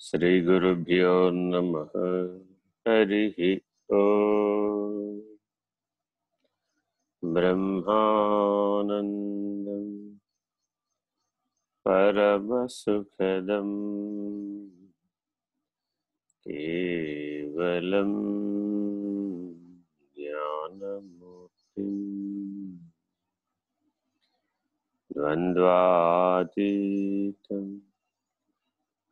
श्रीगुरुभ्यो नमः। हरिः ॐ ब्रह्मानन्दम्। परमसुखदम्। केवलं ज्ञानमूर्तिम्। द्वन्द्वातीतम्।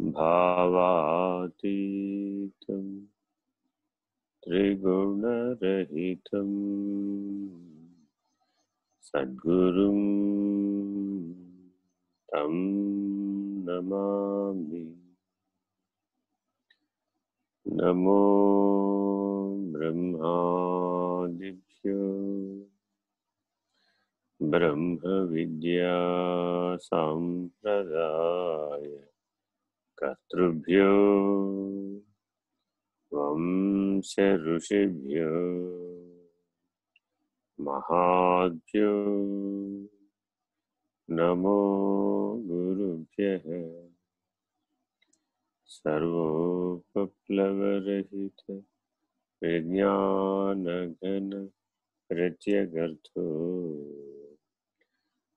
भावातीतं त्रिगुणरहितं सद्गुरुं तं नमामि। नमो ब्रह्मादिभ्यो ब्रह्मविद्या सम्प्रदाय कर्तृभ्यो वंश ऋषिभ्यो महाभ्यो नमो गुरुभ्यः सर्वोपप्लवरहित विज्ञानघन प्रत्यगर्थो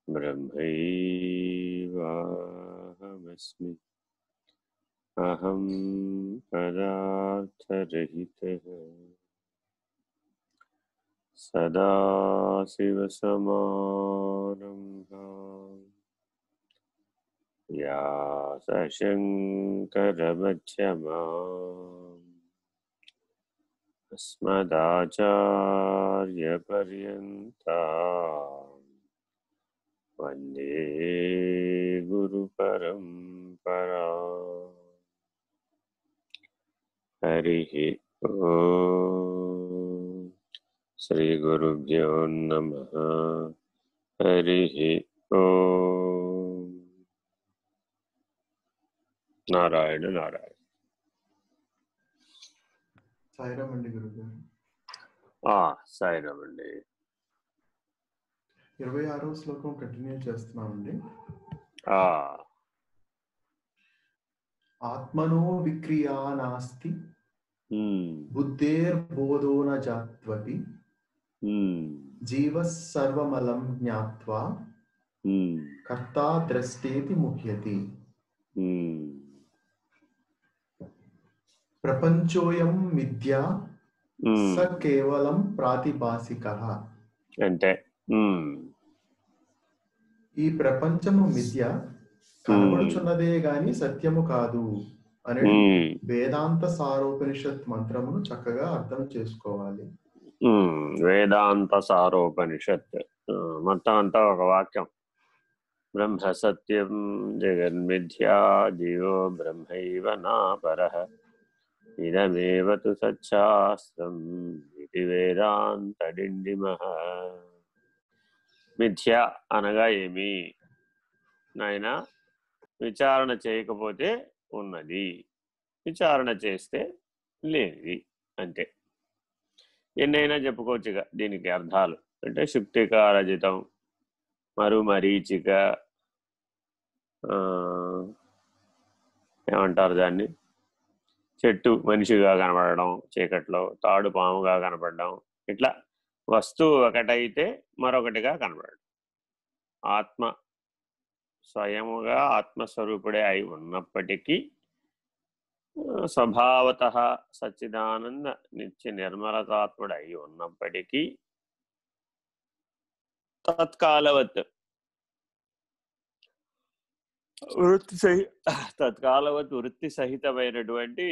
ब्रह्मैवाहमस्मि। अहं पदार्थरहितः सदाशिवसमारम्भा या सशङ्करमध्यमा अस्मदाचार्यपर्यन्ता वंदे హరి శ్రీ గురుభ్యో నమ హరి నారాయణ నారాయణ సాయిరామ్ అండి గురుగారు. సాయిరామ్ ఇరవై ఆరో శ్లోకం కంటిన్యూ చేస్తున్నామండి. ఆత్మనో విక్రియా నాస్తి ఉమ్, బుద్ధేర్బోధో న జాత్వపి జీవ సర్వమలం జ్ఞాత్వా కర్తా ద్రష్టేతి ముహ్యతి. ఉమ్. ప్రపంచోయం ఉమ్, స కేవలం ప్రాతిభాసిక. అంటే ఈ ప్రపంచము మిథ్య కనబడుచున్నదే గాని సత్యము కాదు. అనే వేదాంత సారోపనిషత్ మంత్రమును చక్కగా అర్థం చేసుకోవాలి. వేదాంత సారోపనిషత్. మొత్తం అంతా ఒక వాక్యం. బ్రహ్మ సత్యం జగన్మిథ్యా జీవో బ్రహ్మైవ నాపర ఇదమేవ తు సచ్చాస్త్రం ఇది వేదాంతడిండిమః. మిథ్య అనగా ఏమి? నాయన విచారణ చేయకపోతే ఉన్నది. విచారణ చేస్తే లేనిది అంతే. ఎన్నైనా చెప్పుకోవచ్చుగా దీనికి అర్థాలు. అంటే శుక్తికారజితం మరు మరీచిక ఏమంటారు దాన్ని? చెట్టు మనిషిగా కనబడడం చీకట్లో తాడు పాముగా కనపడడం ఇట్లా వస్తువు ఒకటైతే మరొకటిగా కనబడడం. ఆత్మ స్వయముగా ఆత్మస్వరూపుడే అయి ఉన్నప్పటికీ స్వభావత సచ్చిదానంద నిత్య నిర్మలతాత్ముడు అయి ఉన్నప్పటికీ తత్కాలవత్ వృత్తి సహి తత్కాలవత్ వృత్తి సహితమైనటువంటి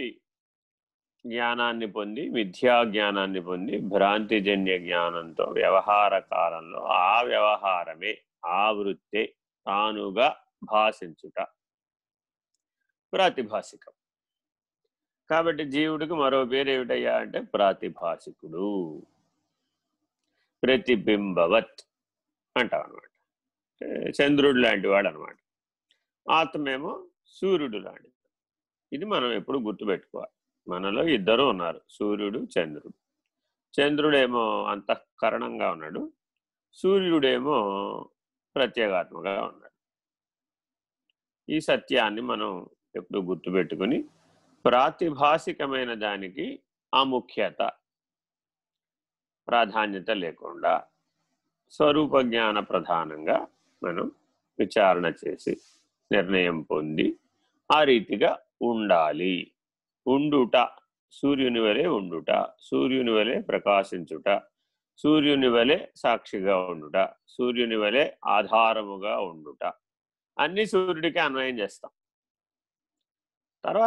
జ్ఞానాన్ని పొంది మిథ్యా జ్ఞానాన్ని పొంది భ్రాంతిజన్య జ్ఞానంతో వ్యవహార కాలంలో ఆ వ్యవహారమే ఆ వృత్తే తానుగా భాషించుట. ప్రాతిభాసికం కాబట్టి జీవుడికి మరో పేరు ఏమిటయ్యా అంటే ప్రాతిభాసికుడు ప్రతిబింబవత్ అంటాం అనమాట చంద్రుడు లాంటి వాడు అనమాట ఆత్మేమో సూర్యుడు లాంటిది. ఇది మనం ఎప్పుడు గుర్తుపెట్టుకోవాలి. మనలో ఇద్దరు ఉన్నారు సూర్యుడు చంద్రుడు. చంద్రుడేమో అంతఃకరణంగా ఉన్నాడు. సూర్యుడేమో ప్రత్యేగాత్మగా ఉన్నాడు ఈ సత్యాన్ని మనం ఎప్పుడు గుర్తుపెట్టుకుని ప్రాతిభాసికమైన దానికి ఆముఖ్యత ప్రాధాన్యత లేకుండా స్వరూప జ్ఞాన ప్రధానంగా మనం విచారణ చేసి నిర్ణయం పొంది ఆ రీతిగా ఉండాలి. ఉండుట సూర్యుని వలె ఉండుట సూర్యుని వలె ప్రకాశించుట సూర్యుని వలె సాక్షిగా ఉండుట సూర్యుని వలె ఆధారముగా ఉండుట. అన్ని సూర్యుడికి అన్వయం చేస్తాం. తర్వాత